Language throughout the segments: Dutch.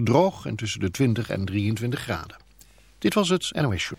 droog en tussen de 20 en 23 graden. Dit was het NOS Show.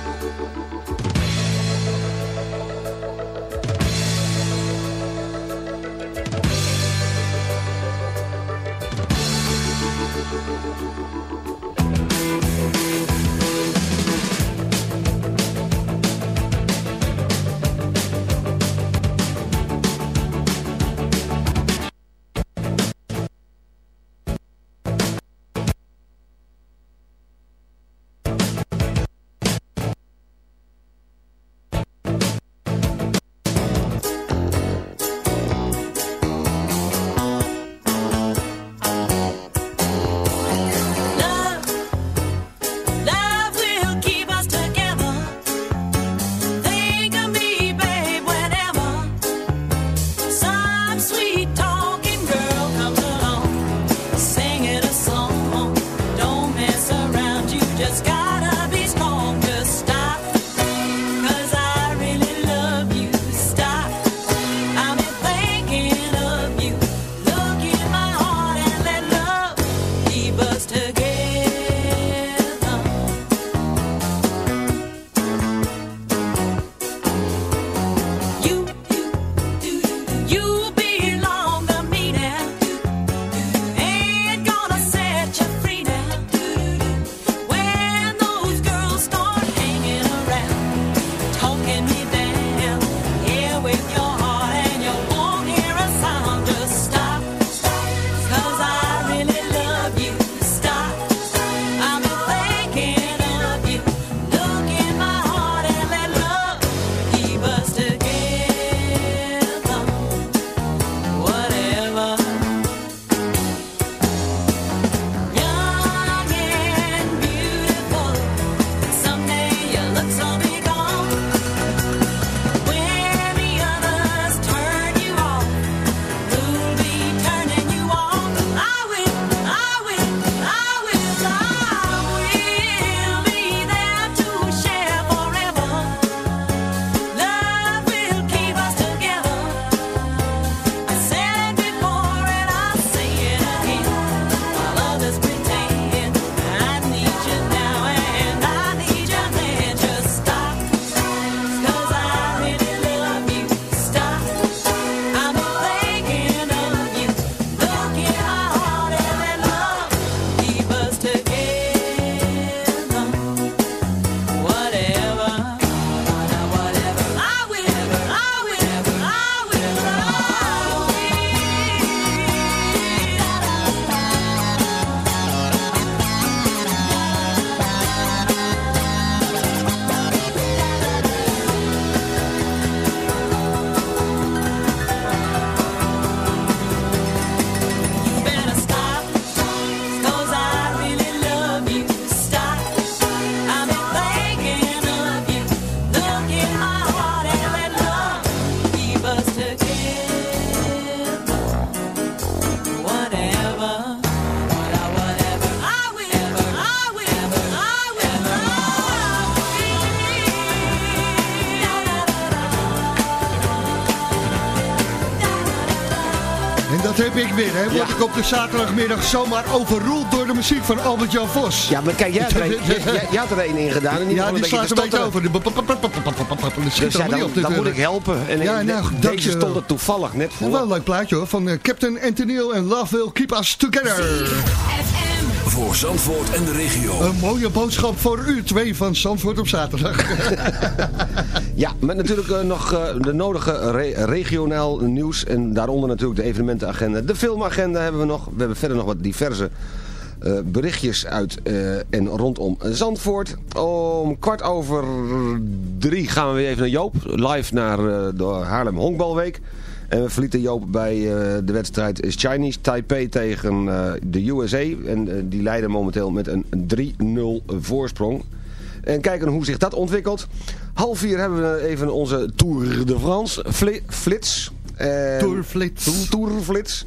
Ik weer, hè? Word Ja. ik op de zaterdagmiddag zomaar overroeld door de muziek van Albert-Jan Vos. Ja, maar kijk, jij had er een, jij, jij- jij had er een in gedaan. Ja, die slaat een beetje over. Dat schiet niet dan, op dan moet ik helpen. En Ja, nou, deze je stond er toevallig net voor. wel een leuk plaatje hoor, van eh, Captain Antonio en Love Will Keep Us Together. Voor Zandvoort en de regio. Een mooie boodschap voor u twee van Zandvoort op zaterdag. Ja, met natuurlijk eh, nog eh, de nodige re- regionaal nieuws. En daaronder natuurlijk de evenementenagenda. De filmagenda hebben we nog. We hebben verder nog wat diverse eh, berichtjes uit en rondom Zandvoort. Om kwart over drie gaan we weer even naar Joop. Live naar de Haarlem Honkbalweek. En we verlieten Joop bij de wedstrijd Chinese Taipei tegen de USA. En die leiden momenteel met een 3-0 voorsprong. En kijken hoe zich dat ontwikkelt. Half vier hebben we even onze Tour de France fli- flits. En- Tourflits. Tour- Tourflits.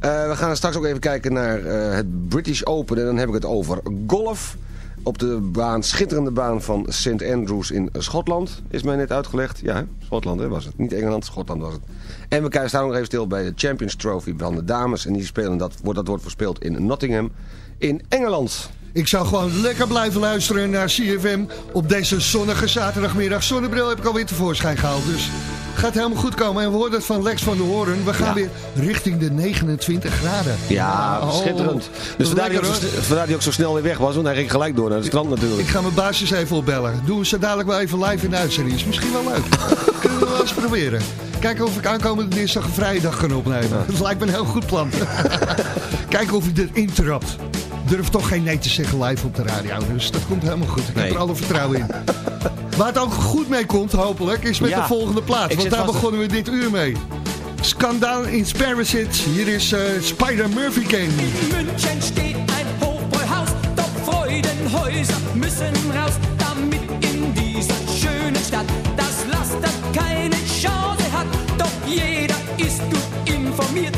Eh, we gaan straks ook even kijken naar eh, het British Open. En dan heb ik het over golf. Op de baan, schitterende baan van St. Andrews in Schotland. Is mij net uitgelegd. Ja, hè? Schotland hè, was het. Niet Engeland, Schotland was het. En we kijken- staan nog even stil bij de Champions Trophy van de dames. En die spelen dat, wordt, dat wordt verspeeld in Nottingham in Engeland. Ik zou gewoon lekker blijven luisteren naar CFM op deze zonnige zaterdagmiddag. Zonnebril heb ik alweer tevoorschijn gehaald, dus gaat helemaal goed komen. En we hoorden het van Lex van der Hoorn. We gaan Ja. weer richting de 29 graden. Ja, Oh, schitterend. Dus vandaar dat lekker, hij ook zo- vandaar dat hij ook zo snel weer weg was. Want hij ging gelijk door naar het strand natuurlijk. Ik ga mijn basis even opbellen. Doen we ze dadelijk wel even live in de uitzending. Is misschien wel leuk. Kunnen we wel eens proberen. Kijken of ik aankomende dinsdag een vrije dag kan opnemen. Dat lijkt me een heel goed plan. Kijken of hij erin trapt. Durf toch geen nee te zeggen live op de radio. Dus dat komt helemaal goed. Ik heb er alle vertrouwen in. Waar het ook goed mee komt, hopelijk, is met Ja. de volgende plaat. Ik Want daar begonnen we dit uur mee. Skandaal in Sparrow Hier is eh, Spider Murphy King. In München steht ein Hochbräuhaus, doch Freudenhäuser müssen raus, damit in dieser schönen Stadt das Laster keine Chance hat. Doch jeder ist gut informiert,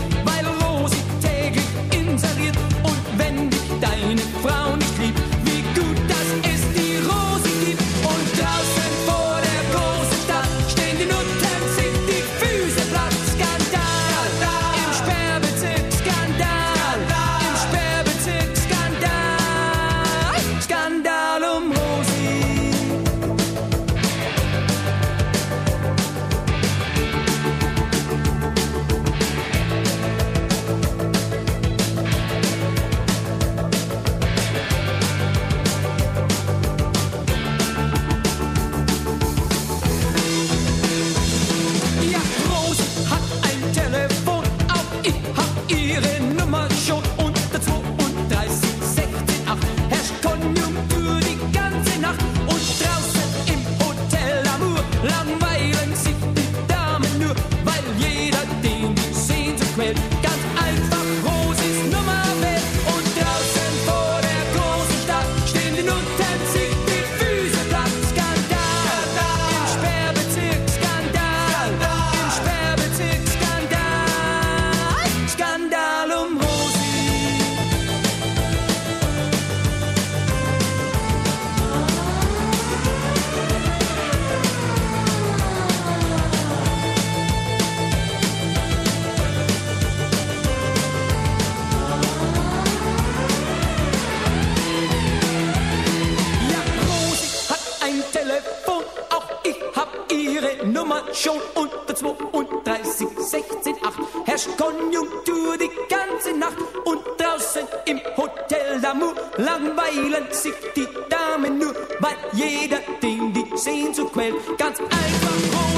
die dame nu bij jeder ding die zijn zo kwelt. Ganz einfach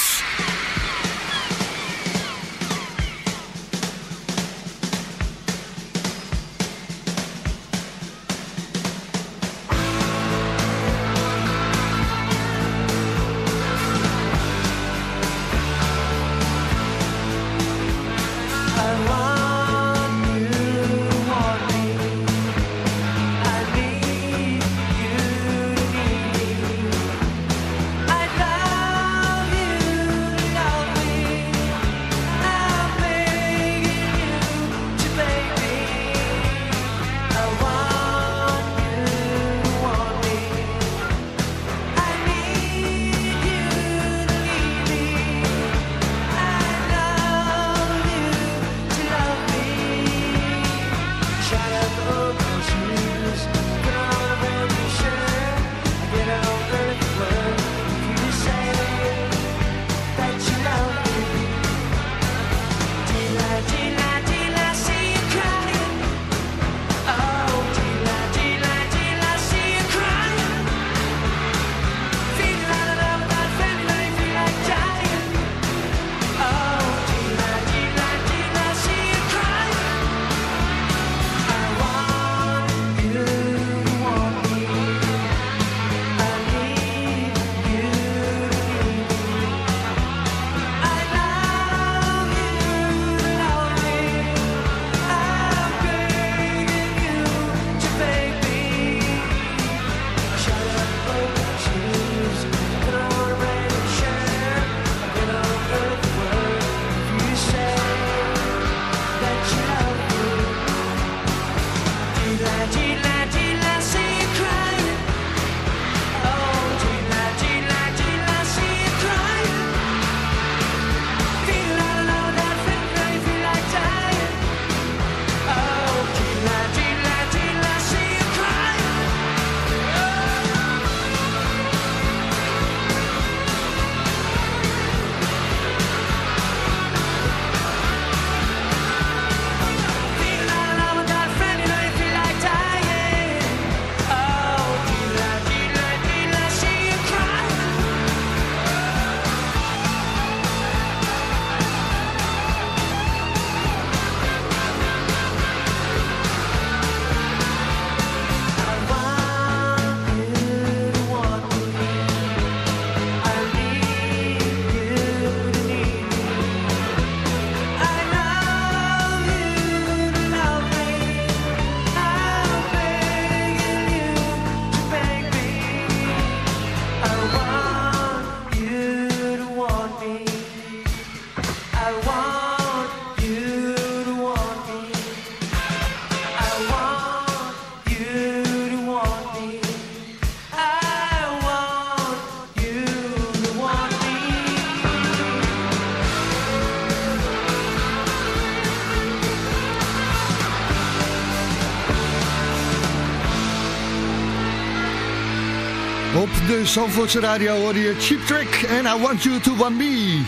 Zandvoortse radio hoor je Cheap Trick en I Want You To Want Me.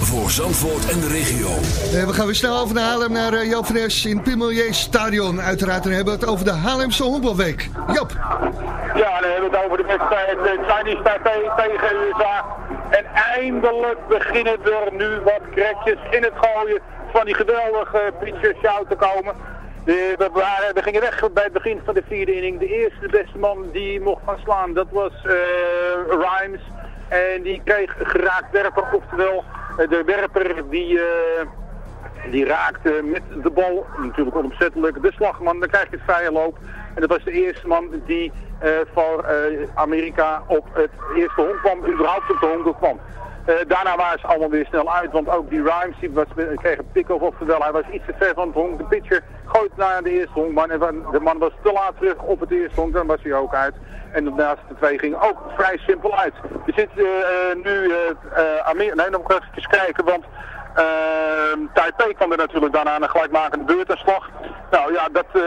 Voor Zandvoort en de regio. Eh, we gaan weer snel over naar Haarlem, naar uh, Joop van Es in Pimelier Stadion. Uiteraard, dan hebben we het over de Haarlemse Honkbalweek. Joop. Ja, dan hebben we het over de wedstrijd uh, Chinese Taipei tegen USA. En eindelijk beginnen er nu wat krekjes in het gooien van die geweldige pitcher shout te komen. We, waren, we gingen weg bij het begin van de vierde inning. De eerste beste man die mocht gaan slaan, dat was uh, Rhymes. En die kreeg geraakt werper, oftewel uh, de werper die, uh, die raakte met de bal, natuurlijk onopzettelijk, de slagman. Dan krijg je het vrije loop. En dat was de eerste man die voor Amerika op het eerste honk kwam, überhaupt op de honk kwam. Uh, daarna waren ze allemaal weer snel uit, want ook die Rhymes was, kreeg een pick-off, oftewel hij was iets te ver van het. De pitcher gooit naar de eerste honkman en de man was te laat terug op het eerste honk, dan was hij ook uit. En de twee gingen ook vrij simpel uit. We zitten uh, nu, uh, Amerika, nee, nog even kijken, want Ehm Taipei kwam er natuurlijk daarna een gelijkmakende beurtenslag. Nou ja, dat, eh,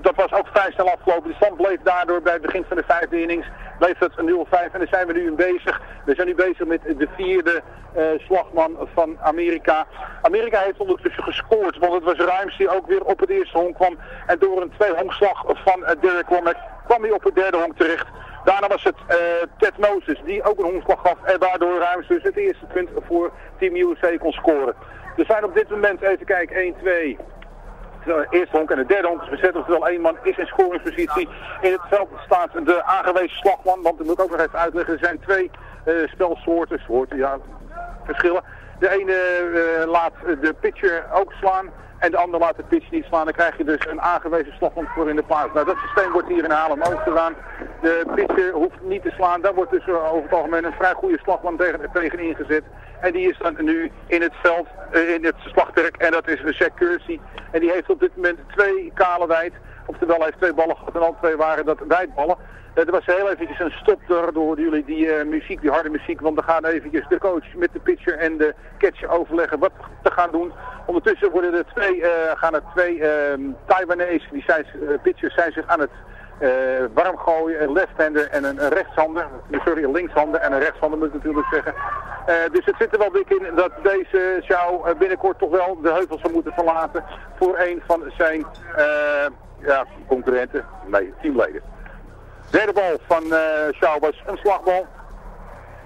dat was ook vrij snel afgelopen. De stand bleef daardoor bij het begin van de vijfde innings. Het 0-5 en daar zijn we nu in bezig. We zijn nu bezig met de vierde eh, slagman van Amerika. Amerika heeft ondertussen gescoord, want het was Ruims die ook weer op het eerste honk kwam. En door een twee-honkslag van uh, Derek Womack kwam hij op het derde honk terecht. Daarna was het eh, Ted Moses die ook een honkslag gaf en waardoor Ruims dus het eerste punt voor Team USA kon scoren. Er zijn op dit moment, even kijken, 1, 2, de eerste honk en de derde honk is bezet. Oftewel één man is in scoringspositie. In het veld staat de aangewezen slagman. Want dat moet ik ook nog even uitleggen. Er zijn twee eh, spelsoorten. Soorten, ja, verschillen. De ene eh, laat de pitcher ook slaan. En de ander laat de pitch niet slaan. Dan krijg je dus een aangewezen slagman voor in de plaats. Nou, dat systeem wordt hier in Haarlem ook gedaan. De pitcher hoeft niet te slaan. Daar wordt dus eh, over het algemeen een vrij goede slagman tegen, tegen ingezet. En die is dan nu in het veld, eh, in het slagperk. En dat is Jack Kersey. En die heeft op dit moment twee kale wijd. Oftewel, heeft twee ballen gehad en al twee waren dat wijdballen. Eh, er was heel eventjes een stop door, jullie die eh, muziek, die harde muziek. Want dan gaan eventjes de coach met de pitcher en de catcher overleggen wat te gaan doen. Ondertussen worden er twee, eh, gaan er twee ehm Taiwanese, die zijn, pitchers zijn zich aan het warm gooien. Een left-hander en een, rechtshander. Sorry, een linkshander en een rechtshander moet ik natuurlijk zeggen. Dus het zit er wel dik in dat deze zou binnenkort toch wel de heuvels zou moeten verlaten voor een van zijn ja, concurrenten, nee, teamleden. Derde bal van uh, Shaw was een slagbal.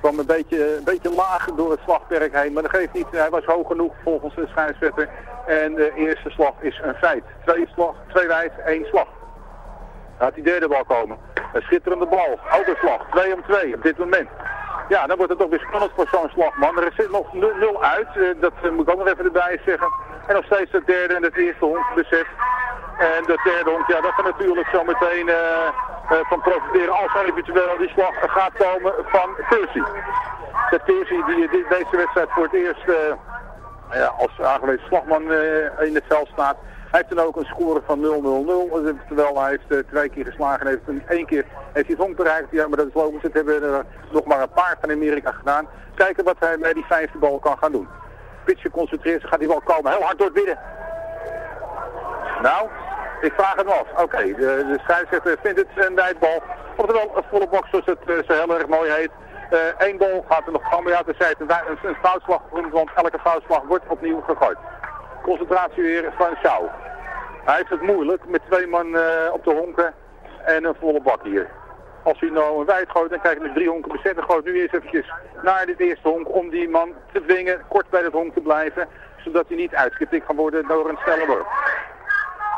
Kwam een beetje, een beetje laag door het slagperk heen, maar dat geeft niet. Hij was hoog genoeg volgens de scheidsrechter. En de eerste slag is een feit. Twee, slag, twee wijd, één slag. Gaat die derde bal komen. Een schitterende bal. Overslag. 2 om 2 op dit moment. Ja, dan wordt het toch weer spannend voor zo'n slagman. Er zit nog 0 uit. eh, dat eh, moet ik ook nog even erbij zeggen. En nog steeds het derde en het eerste hond bezet. En de derde hond, ja, dat kan natuurlijk zo meteen eh, eh, van profiteren als er eventueel die slag gaat komen van Percy. De Percy die deze wedstrijd voor het eerst eh, ja, als aangewezen slagman in het veld staat. Hij heeft dan ook een score van 0-0-0. Terwijl hij heeft twee keer geslagen. Heeft een, één keer heeft hij het bereikt. Ja, maar dat is logisch. Dat hebben nog maar een paar van Amerika gedaan. Kijken wat hij bij die vijfde bal kan gaan doen. Pitcher concentreert zich. Gaat die bal komen. Heel hard door het midden. Nou, ik vraag het af. Oké, de, de scheidsrechter vindt het een wijdbal. Oftewel een volle box zoals het eh, zo heel erg mooi heet. Eén bal gaat er nog. Maar ja, er zijn een, een, foutslag. Want elke foutslag wordt opnieuw gegooid. Concentratie weer van Schouw. Hij heeft het moeilijk met twee man eh, op de honken en een volle bak hier. Als hij nou een wijd gooit, dan krijg je drie honken bezet. Dan nu eerst eventjes naar dit eerste honk om die man te dwingen kort bij het honk te blijven. Zodat hij niet uitgetikt kan worden door een snelle.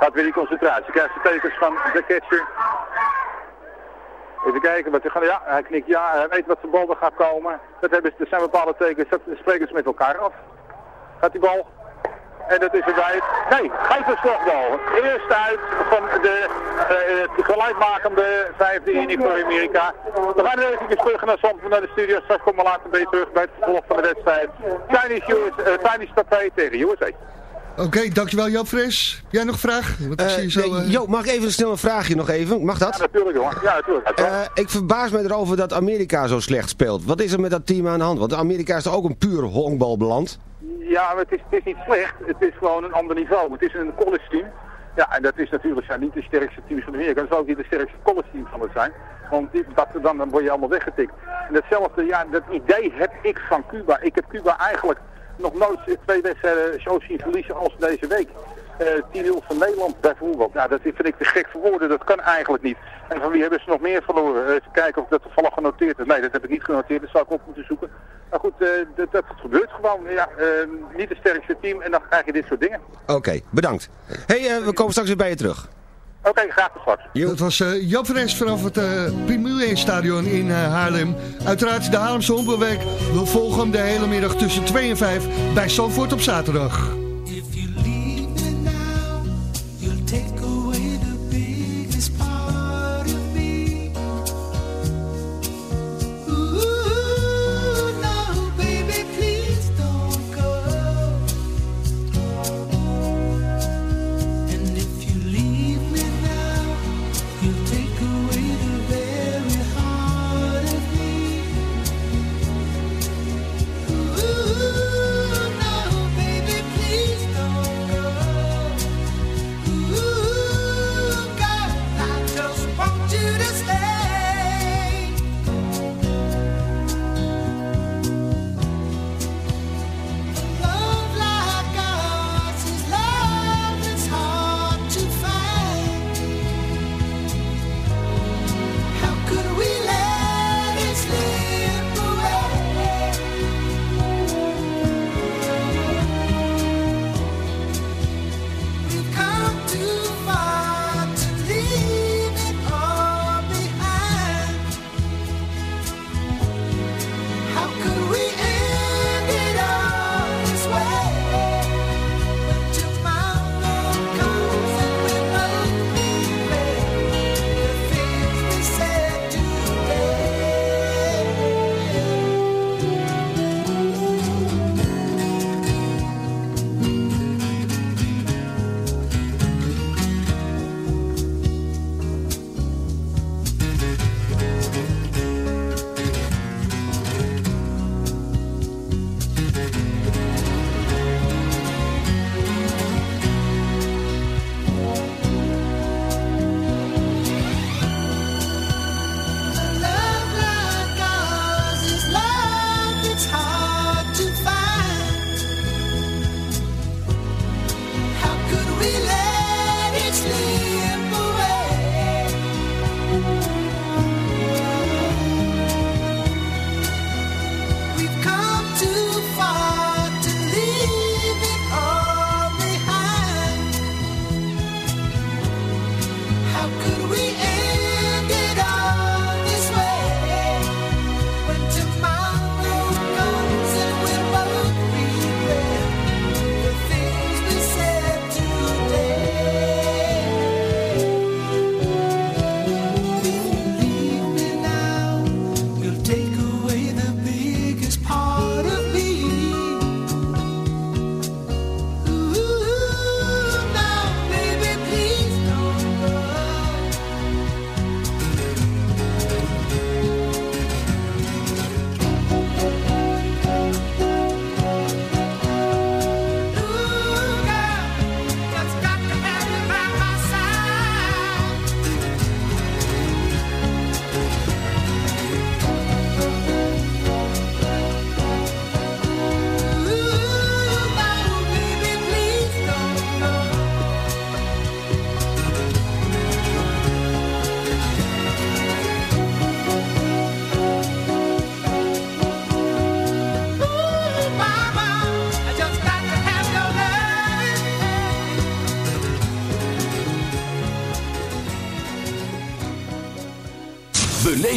Gaat weer die concentratie. Krijgt de tekens van de catcher. Even kijken wat gaat. Ja, hij knikt ja. Hij weet wat de bal er gaat komen. Dat, hebben, ze- er zijn bepaalde tekens. Dat spreken ze met elkaar af. Gaat die bal en dat is wijd. Nee, geef een slagbal. Eerst uit van de, eh, de gelijkmakende vijfde inning voor Amerika. We gaan even terug naar Zandvoort, naar de studio. Straks komen we later bij terug bij het vervolg van de wedstrijd. Chinese, US, eh, Chinese Taipei tegen USA. Oké, dankjewel Joop Fres. Jij nog een vraag? Want ik zie je zo, nee, eh, Jo, mag ik even snel een vraagje nog even? Mag Ja, dat? natuurlijk jongen. Ja, natuurlijk. Eh, ik verbaas me erover dat Amerika zo slecht speelt. Wat is er met dat team aan de hand? Want Amerika is toch ook een puur honkbal beland? Ja, maar het is, het is niet slecht. Het is gewoon een ander niveau. Het is een college team. Ja, en dat is natuurlijk ja, niet de sterkste teams van Amerika. Dat zou ook niet de sterkste college team van het zijn. Want die, dat, dan, dan word je allemaal weggetikt. En datzelfde, ja, dat idee heb ik van Cuba. Ik heb Cuba eigenlijk nog nooit twee wedstrijden zo zien verliezen als deze week. Eh 10-0 van Nederland bijvoorbeeld. Nou, dat vind ik te gek voor woorden. Dat kan eigenlijk niet. En van wie hebben ze nog meer verloren? Eh, Even kijken of dat toevallig genoteerd heb. Nee, dat heb ik niet genoteerd. Dat zou ik op moeten zoeken. Maar goed, eh, dat, dat gebeurt gewoon. Ja, eh, niet het sterkste team en dan krijg je dit soort dingen. Oké, bedankt. hey, we komen straks weer bij je terug. Oké, graag tot straks. Dat was eh Joop Fres vanaf het uh, Stadion in eh, Haarlem. Uiteraard de Haarlemse Honkbalweek. We volgen hem de hele middag tussen 2 en 5 bij Zandvoort op zaterdag.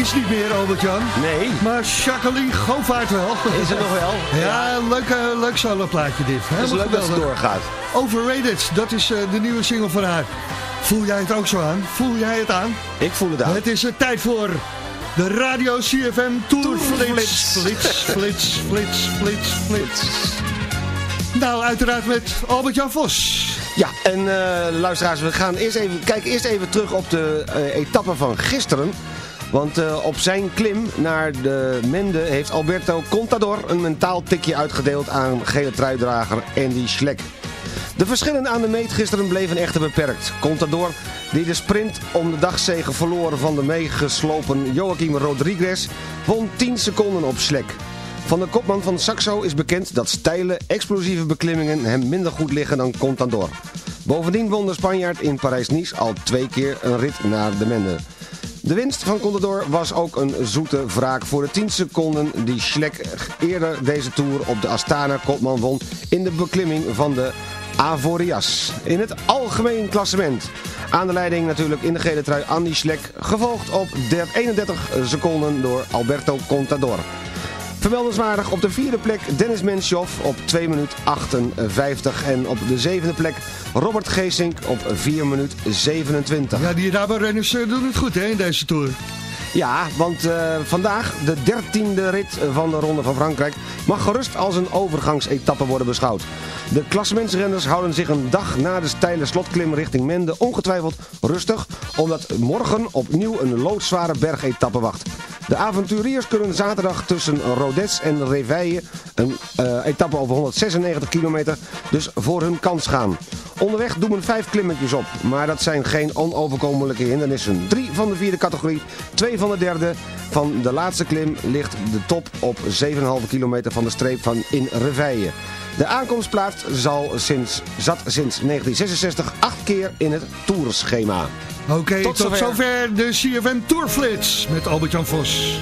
Is niet meer, Albert-Jan. Nee. Maar Jacqueline Govaert wel. Is het nog wel? Ja, leuk, eh, leuk soloplaatje dit. Het is leuk dat geweldig. doorgaat. Overrated, dat is eh, de nieuwe single van haar. Voel jij het ook zo aan? Voel jij het aan? Ik voel het aan. Het is er tijd voor de Radio CFM Tour Flits. Flits, flits, flits, flits, flits. Nou, uiteraard met Albert-Jan Vos. Ja, en eh, luisteraars, we gaan eerst even, kijken eerst even terug op de eh, etappe van gisteren. Want eh, op zijn klim naar de Mende heeft Alberto Contador een mentaal tikje uitgedeeld aan gele truidrager Andy Schleck. De verschillen aan de meet gisteren bleven echter beperkt. Contador, die de sprint om de dagzegen verloren van de meegeslopen Joaquim Rodriguez, won 10 seconden op Schleck. Van de kopman van Saxo is bekend dat steile, explosieve beklimmingen hem minder goed liggen dan Contador. Bovendien won de Spanjaard in Parijs-Nice al twee keer een rit naar de Mende. De winst van Contador was ook een zoete wraak voor de 10 seconden die Schleck eerder deze Tour op de Astana kopman won in de beklimming van de Avorias. In het algemeen klassement. Aan de leiding natuurlijk in de gele trui Andy Schleck, gevolgd op der 31 seconden door Alberto Contador. Vermeldenswaardig op de vierde plek Dennis Menshoff op 2 minuut 58. En op de zevende plek Robert Geesink op 4 minuut 27. Ja, die Rabo-renners eh, doen het goed hè, in deze Tour. Ja, want eh, vandaag, de dertiende rit van de Ronde van Frankrijk, mag gerust als een overgangsetappe worden beschouwd. De klassementsrenners houden zich een dag na de steile slotklim richting Mende ongetwijfeld rustig, omdat morgen opnieuw een loodzware bergetappe wacht. De avonturiers kunnen zaterdag tussen Rodets en Reveille een eh, etappe over 196 kilometer dus voor hun kans gaan. Onderweg doen we vijf klimmetjes op, maar dat zijn geen onoverkomelijke hindernissen. Drie van de vierde categorie, twee van de derde. Van de laatste klim ligt de top op 7,5 kilometer van de streep van in Reveille. De aankomstplaats zal sinds, zat sinds 1966 acht keer in het toerschema. Oké, tot, tot, zover. de CFM Tourflits met Albert-Jan Vos.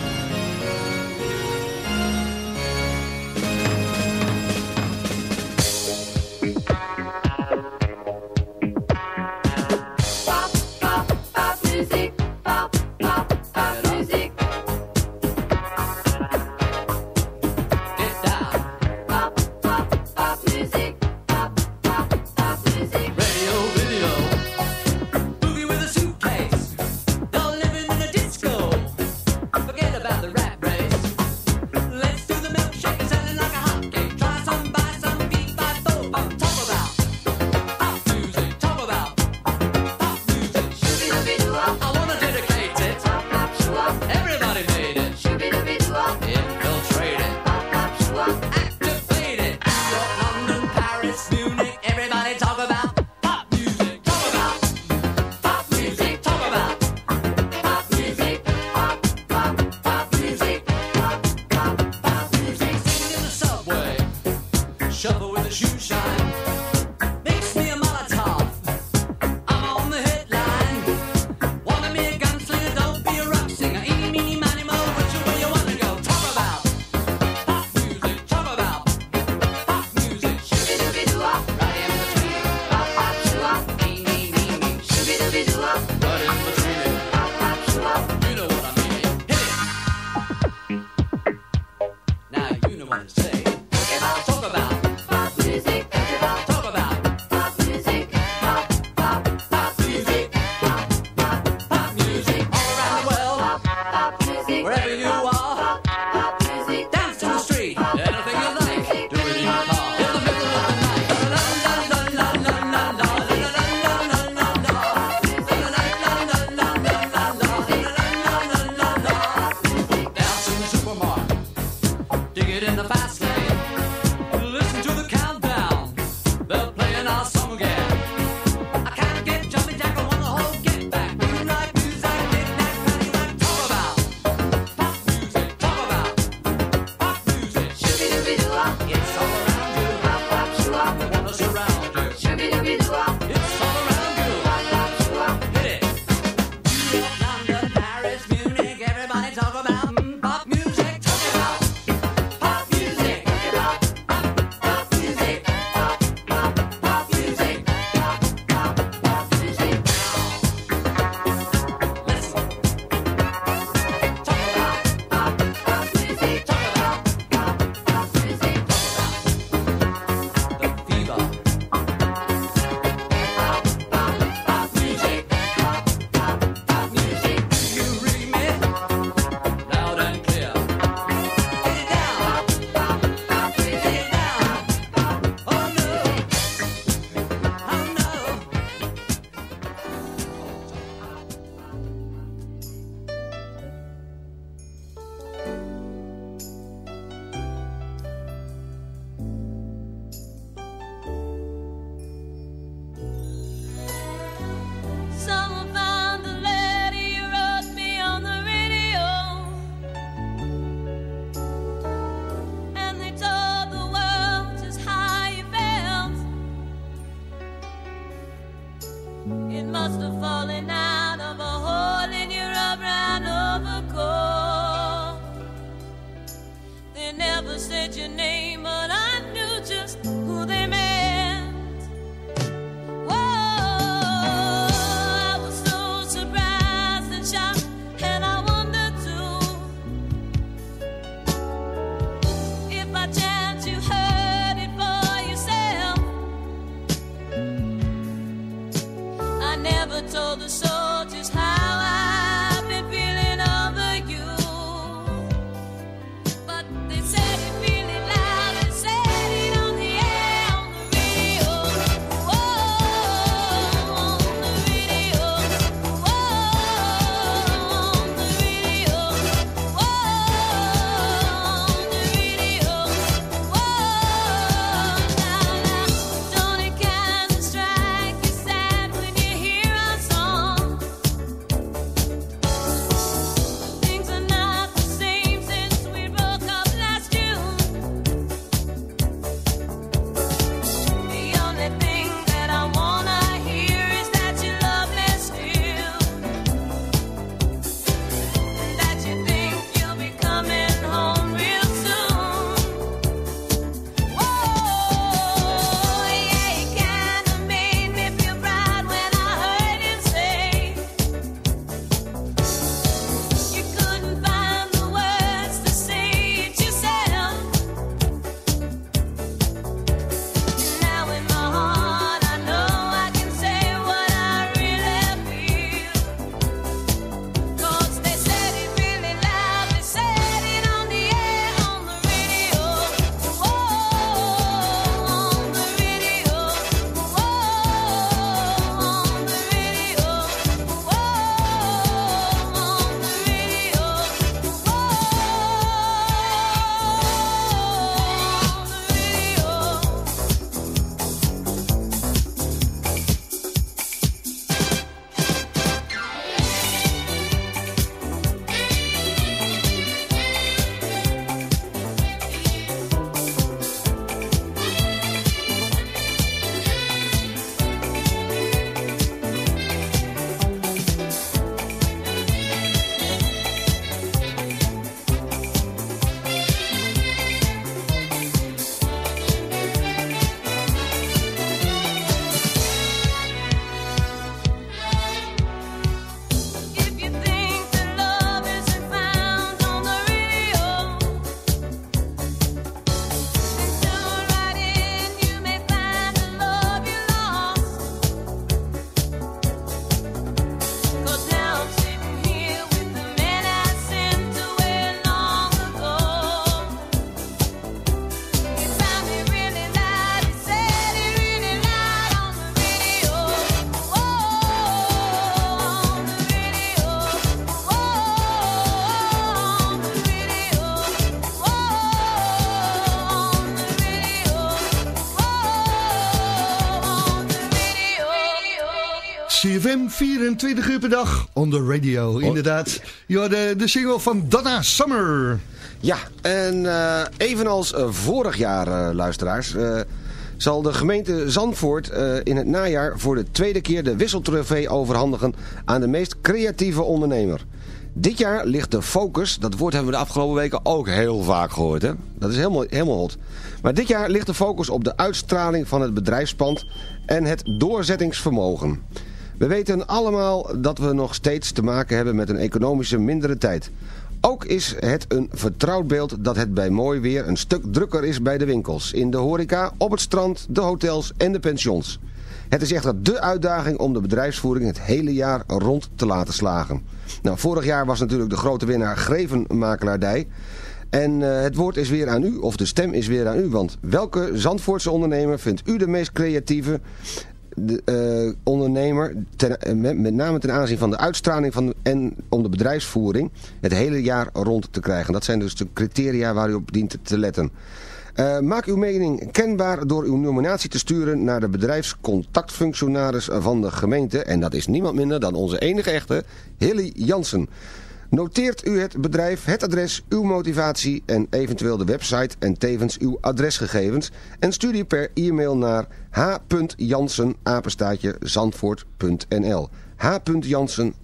CFM 24 uur per dag on the radio, inderdaad. Je hoorde de single van Donna Summer. Ja, en eh, evenals eh, vorig jaar, eh, luisteraars... zal de gemeente Zandvoort in het najaar voor de tweede keer de wisseltrofee overhandigen aan de meest creatieve ondernemer. Dit jaar ligt de focus, dat woord hebben we de afgelopen weken ook heel vaak gehoord. Hè? Dat is helemaal, helemaal hot. Maar dit jaar ligt de focus op de uitstraling van het bedrijfspand en het doorzettingsvermogen. We weten allemaal dat we nog steeds te maken hebben met een economische mindere tijd. Ook is het een vertrouwd beeld dat het bij mooi weer een stuk drukker is bij de winkels, in de horeca, op het strand, de hotels en de pensions. Het is echter dé uitdaging om de bedrijfsvoering het hele jaar rond te laten slagen. Nou, vorig jaar was natuurlijk de grote winnaar Grevenmakelaardij. En eh, het woord is weer aan u, of de stem is weer aan u. Want welke Zandvoortse ondernemer vindt u de meest creatieve de, eh, ondernemer, eh, met, met name ten aanzien van de uitstraling van, en om de bedrijfsvoering het hele jaar rond te krijgen. Dat zijn dus de criteria waar u op dient te letten. Eh, maak uw mening kenbaar door uw nominatie te sturen naar de bedrijfscontactfunctionaris van de gemeente. En dat is niemand minder dan onze enige echte, Hilly Jansen. Noteert u het bedrijf, het adres, uw motivatie en eventueel de website en tevens uw adresgegevens. En stuur die per e-mail naar h.jansen zandvoort.nl h.jansen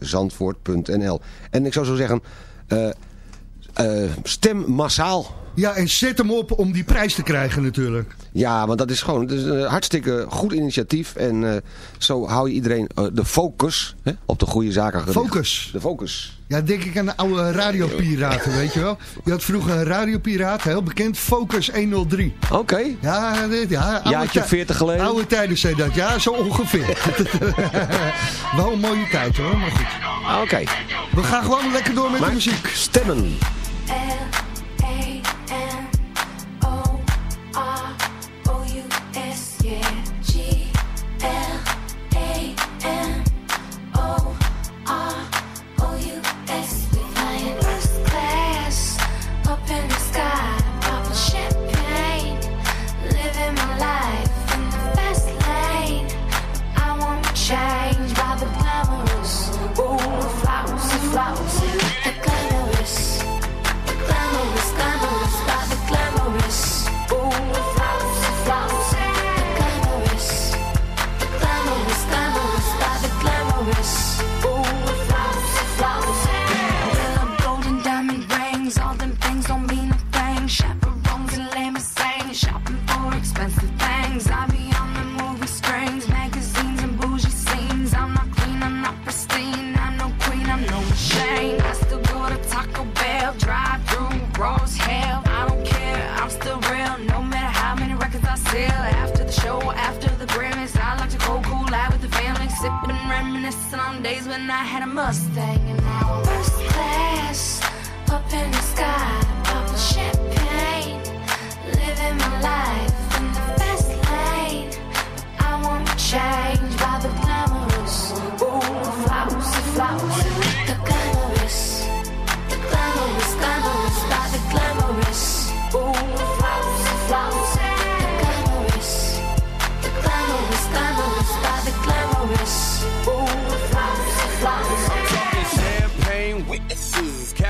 zandvoort.nl En ik zou zo zeggen, eh, eh, stem massaal. Ja, en zet hem op om die prijs te krijgen natuurlijk. Ja, want dat is gewoon is een hartstikke goed initiatief. En eh, zo hou je iedereen eh, de focus hè, op de goede zaken gericht. Focus. De focus. Ja, denk ik aan de oude radiopiraten, weet je wel. Je had vroeger een radiopiraat, heel bekend, Focus 103. Oké. Ja, dit- ja oude Jaartje tij- 40 geleden. Oude tijden zei dat, ja, zo ongeveer. wel een mooie tijd hoor, maar goed. Oké. We gaan gewoon lekker door met Maar de muziek. Stemmen.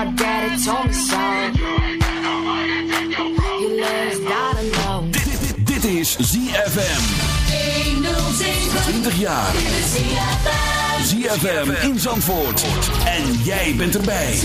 My daddy told me so. Dit, is ZFM. 20 jaar. ZFM in Zandvoort. En jij bent erbij.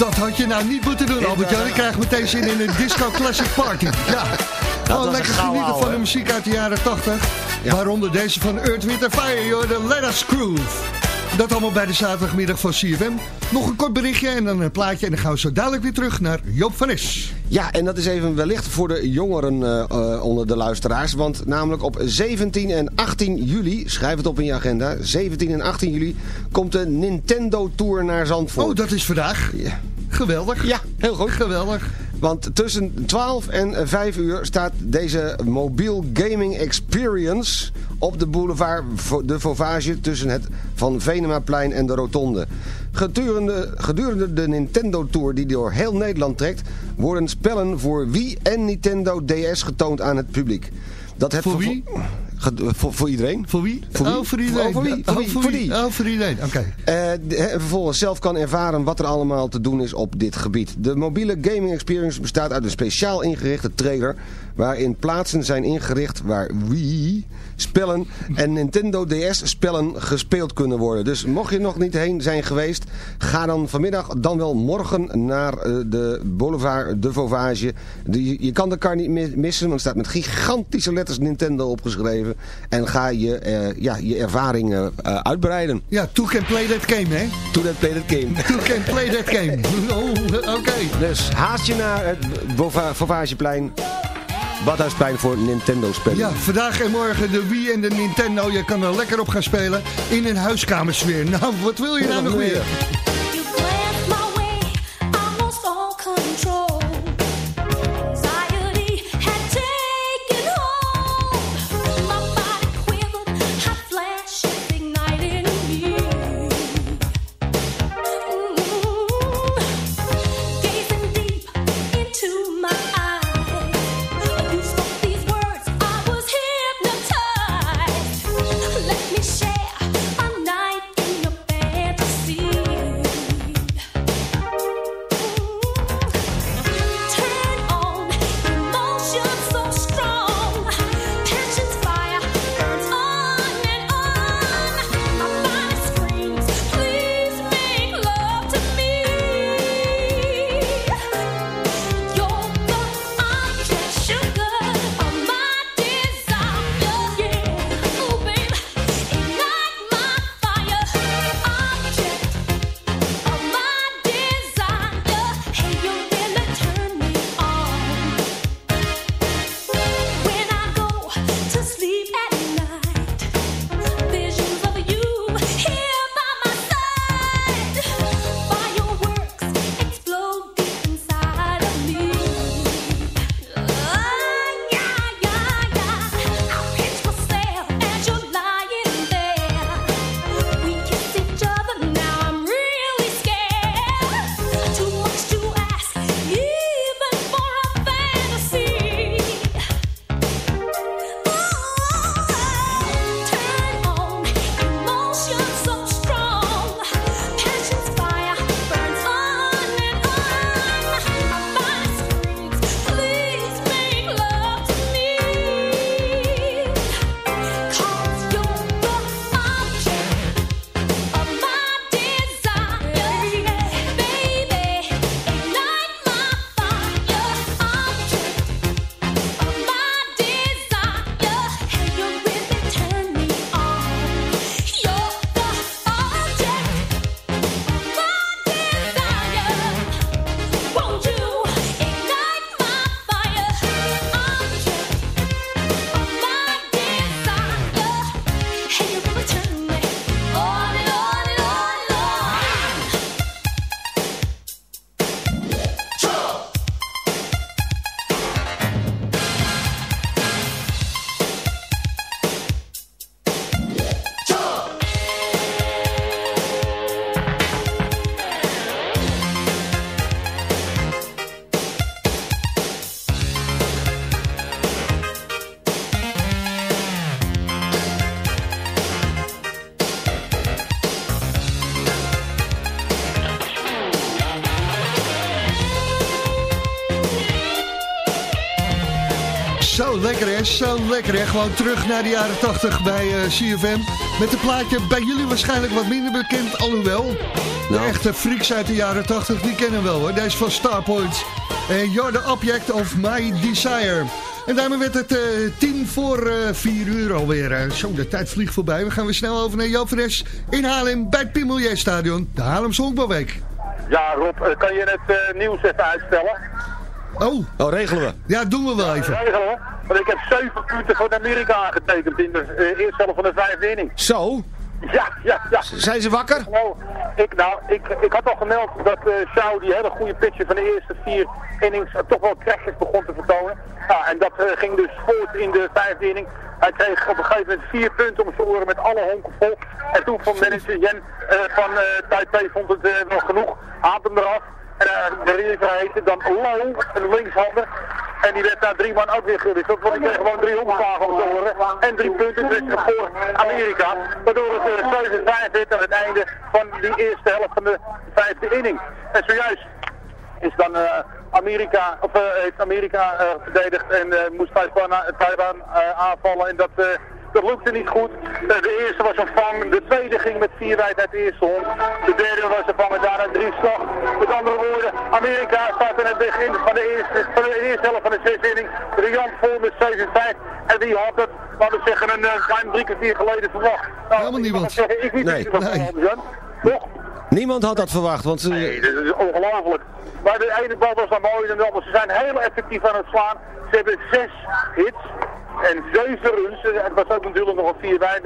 Dat had je nou niet moeten doen, Albert-Jan. Ik krijg meteen zin in een disco classic party. Ja. Gewoon lekker genieten van de muziek uit de jaren 80. Waaronder deze van Earth, Wind Fire, joh, de Let Us Groove. Dat allemaal bij de zaterdagmiddag van CFM. Nog een kort berichtje en dan een plaatje. En dan gaan we zo dadelijk weer terug naar Joop van Es. Ja, en dat is even wellicht voor de jongeren eh, eh, onder de luisteraars. Want namelijk op 17 en 18 juli, schrijf het op in je agenda. 17 en 18 juli komt de Nintendo Tour naar Zandvoort. Oh, dat is vandaag. Ja. Geweldig. Ja, heel goed. Geweldig. Want tussen 12 en 5 uur staat deze mobiel gaming experience op de boulevard de Vauvage tussen het Van Venemaplein en de Rotonde. Gedurende, gedurende de Nintendo Tour die door heel Nederland trekt, worden spellen voor Wii en Nintendo DS getoond aan het publiek. Dat het Voor wie? Voor, voor iedereen. Voor wie? Voor wie? Oh, voor iedereen. Oh, voor wie? Voor Oh, wie? voor Voor wie? die. Oh, voor iedereen. Oké. Eh, hè, en vervolgens zelf kan ervaren wat er allemaal te doen is op dit gebied. De mobiele gaming experience bestaat uit een speciaal ingerichte trailer... waarin plaatsen zijn ingericht waar Wii spellen en Nintendo DS spellen gespeeld kunnen worden. Dus mocht je nog niet heen zijn geweest... ga dan vanmiddag, dan wel morgen naar eh, de boulevard de Vauvage. Die, je kan de kar niet mi- missen, want er staat met gigantische letters Nintendo opgeschreven. En ga je eh, ja, je ervaringen eh, uitbreiden. Ja, Two can play that game, hè? To that play that game. Two can play that game. Oh, oké. Dus haast je naar het Vauvageplein. Badhuisplein voor Nintendo spelen. Ja, vandaag en morgen de Wii en de Nintendo. Je kan er lekker op gaan spelen in een huiskamersfeer. Nou, wat wil je nou nog meer? Lekker hè. Gewoon terug naar de jaren 80 bij eh, CFM. Met een plaatje bij jullie waarschijnlijk wat minder bekend, alhoewel. De Nou. echte freaks uit de jaren 80, die kennen wel hoor. Deze van Starpoint. En You're the object of my desire. En daarmee werd het eh, tien voor eh, vier uur alweer. Zo, de tijd vliegt voorbij. We gaan weer snel over naar Joop Fres in Haarlem bij het Pimelier Stadion. De Haarlems Honkbalweek. Ja, Rob, kan je het nieuws even uitstellen? Oh. Oh, regelen we. Ja, doen we wel even. Regelen, punten voor Amerika aangetekend in de eh, eerste helft van de vijfde inning. Zo? Ja, ja, ja. Zijn ze wakker? Nou, ik, nou, ik, ik had al gemeld dat uh, Shaw die hele goede pitcher van de eerste vier innings eh, toch wel krachtig begon te vertonen. Nou, en dat ging dus voort in de vijfde inning. Hij kreeg op een gegeven moment vier punten om zijn oren met alle honken vol. En toen vond manager Jen van Taipei vond het wel genoeg. Haalt hem eraf. Uh, de reliever heette dan Low, een linkshander. En die werd na drie man ook weer gewisseld, want die kreeg gewoon drie omslagen om te horen. En drie punten voor Amerika. Waardoor het eh, 7-5 werd aan het einde van die eerste helft van de vijfde inning. En zojuist is dan eh, Amerika, of eh, heeft Amerika eh, verdedigd en eh, moest Taiwan, Taiwan eh, aanvallen en dat, eh, dat lukte niet goed. Eh, de eerste was een vang, de tweede ging met vier wijd uit de eerste hond. De derde was een vang en daarna drie slag. Met andere woorden, Amerika staat in het begin van de eerste, van de eerste helft van de zesde inning. Riant voor met 7-5 en die had het, laten we zeggen, een uh, ruim drie kwartier geleden verwacht. Nou, Helemaal niemand. Zeggen, ik niet Nee. nee. Toch? Niemand had dat verwacht, want ze... Nee, dat is ongelooflijk. Maar de ene bal was dan mooier dan de andere. Ze zijn heel effectief aan het slaan. Ze hebben zes hits en zeven runs. Het was ook natuurlijk nog een vier bij.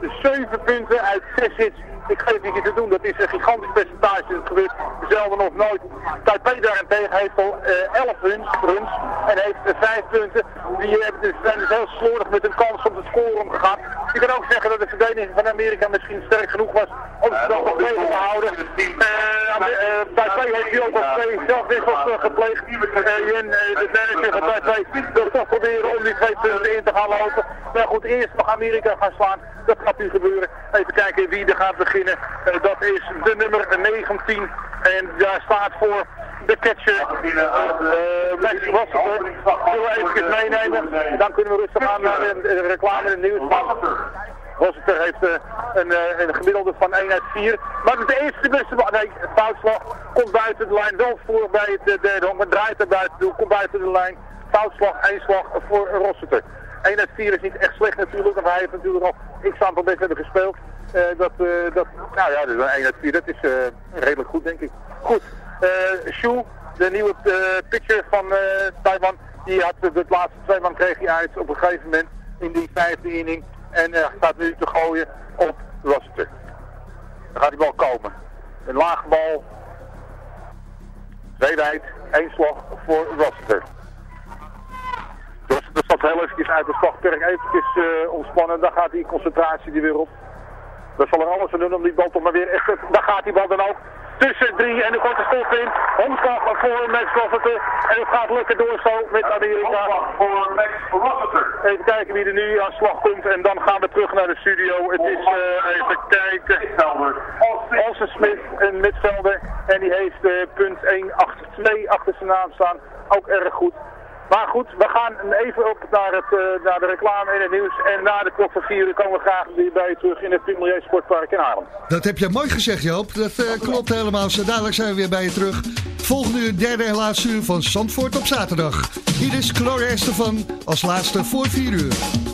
Dus zeven punten uit zes hits. Ik geef niet te doen. Dat is een gigantisch percentage. Het gebeurt zelden of nooit. Taipei daarentegen heeft al eh, 11 runs, runs en heeft eh, vijf punten. Die hebben, dus, zijn dus heel slordig met een kans om te scoren omgegaan. Je kan ook zeggen dat de verdediging van Amerika misschien sterk genoeg was om het spel nog tegen te houden. Eh, eh, Taipei heeft hier ook al twee zelfwissels eh, gepleegd. Eh, Jen, eh, de manager van Taipei, wil toch proberen om die twee punten in te gaan lopen. Maar goed, eerst nog Amerika gaan slaan. Dat gaat nu gebeuren. Even kijken wie er gaat beginnen. Eh, dat is de nummer 19. En daar staat voor de catcher. eh Max Rossiter. Zullen we even meenemen. En dan kunnen we rustig aan naar de, de reclame en nieuws. Rossiter heeft eh, een, een gemiddelde van 1 uit 4. Maar de eerste beste nee, foutslag komt buiten de lijn. Wel voor bij het eh, derde maar draait er buiten toe, komt buiten de lijn. Foutslag, 1 slag voor Rossiter. 1 uit 4 is niet echt slecht natuurlijk, want hij heeft natuurlijk al x aantal wedstrijden gespeeld. Eh, dat, eh, dat, nou ja, dus 1 uit 4, dat is eh, redelijk goed denk ik. Goed, Shu, de nieuwe pitcher van Taiwan, die had de laatste twee man kreeg hij uit op een gegeven moment in die vijfde inning. En staat nu te gooien op Rossiter. Dan gaat die bal komen. Een lage bal. Twee wijd, één slag voor Rossiter. Dus dat staat heel eventjes uit de slagperk eventjes eh, ontspannen. Dan gaat die concentratie die weer op. We zal er alles aan doen om die bal toch maar weer echt... Daar gaat die bal dan ook. Tussen drie en de korte stop in. Omslag voor Max Rossiter. En het gaat lukken door zo met Amerika. voor Max Rossiter. Even kijken wie er nu aan slag komt. En dan gaan we terug naar de studio. Het is eh, even kijken. Olsen Smith, een midvelder. En die heeft eh, punt 182 achter zijn naam staan. Ook erg goed. Maar goed, we gaan even op naar, het, eh, naar de reclame en het nieuws. En na de klok van vier uur komen we graag weer bij je terug in het Pimelier Sportpark in Haarlem. Dat heb je mooi gezegd, Joop. Dat eh, klopt helemaal. Zo dadelijk zijn we weer bij je terug. Volgende uur, derde en laatste uur van Zandvoort op zaterdag. Hier is Gloria Estefan als laatste voor vier uur.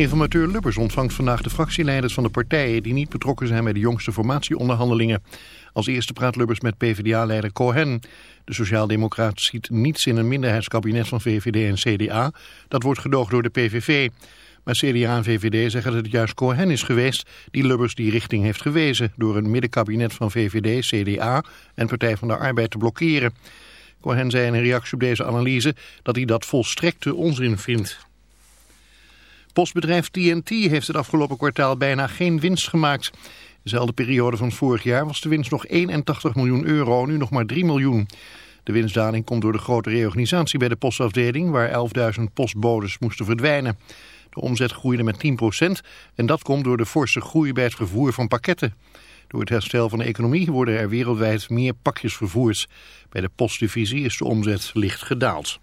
Informateur Lubbers ontvangt vandaag de fractieleiders van de partijen... die niet betrokken zijn bij de jongste formatieonderhandelingen. Als eerste praat Lubbers met PvdA-leider Cohen. De sociaaldemocraat ziet niets in een minderheidskabinet van VVD en CDA. Dat wordt gedoogd door de PVV. Maar CDA en VVD zeggen dat het juist Cohen is geweest... die Lubbers die richting heeft gewezen... door een middenkabinet van VVD, CDA en Partij van de Arbeid te blokkeren. Cohen zei in een reactie op deze analyse dat hij dat volstrekte onzin vindt. Postbedrijf TNT heeft het afgelopen kwartaal bijna geen winst gemaakt. Dezelfde periode van vorig jaar was de winst nog 81 miljoen euro, nu nog maar 3 miljoen. De winstdaling komt door de grote reorganisatie bij de postafdeling, waar 11.000 postbodes moesten verdwijnen. De omzet groeide met 10% en dat komt door de forse groei bij het vervoer van pakketten. Door het herstel van de economie worden er wereldwijd meer pakjes vervoerd. Bij de postdivisie is de omzet licht gedaald.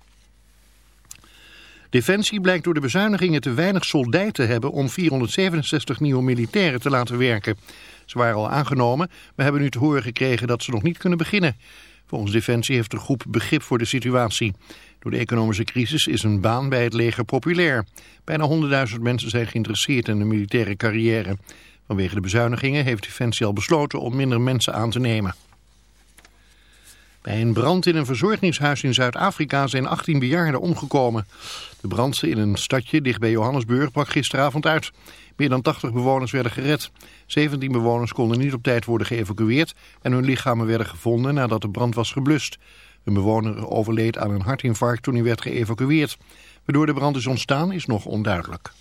Defensie blijkt door de bezuinigingen te weinig soldaten te hebben om 467 nieuwe militairen te laten werken. Ze waren al aangenomen, maar hebben nu te horen gekregen dat ze nog niet kunnen beginnen. Volgens Defensie heeft de groep begrip voor de situatie. Door de economische crisis is een baan bij het leger populair. Bijna 100.000 mensen zijn geïnteresseerd in een militaire carrière. Vanwege de bezuinigingen heeft Defensie al besloten om minder mensen aan te nemen. Bij een brand in een verzorgingshuis in Zuid-Afrika zijn 18 bejaarden omgekomen. De brand in een stadje dicht bij Johannesburg brak gisteravond uit. Meer dan 80 bewoners werden gered. 17 bewoners konden niet op tijd worden geëvacueerd en hun lichamen werden gevonden nadat de brand was geblust. Een bewoner overleed aan een hartinfarct toen hij werd geëvacueerd. Waardoor de brand is ontstaan is nog onduidelijk.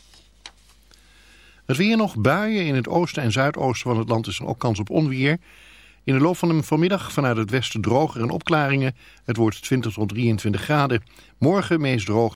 Het weer nog buien in het oosten en zuidoosten van het land is ook kans op onweer. In de loop van de vanmiddag vanuit het westen droger en opklaringen. Het wordt 20 tot 23 graden. Morgen meest droog.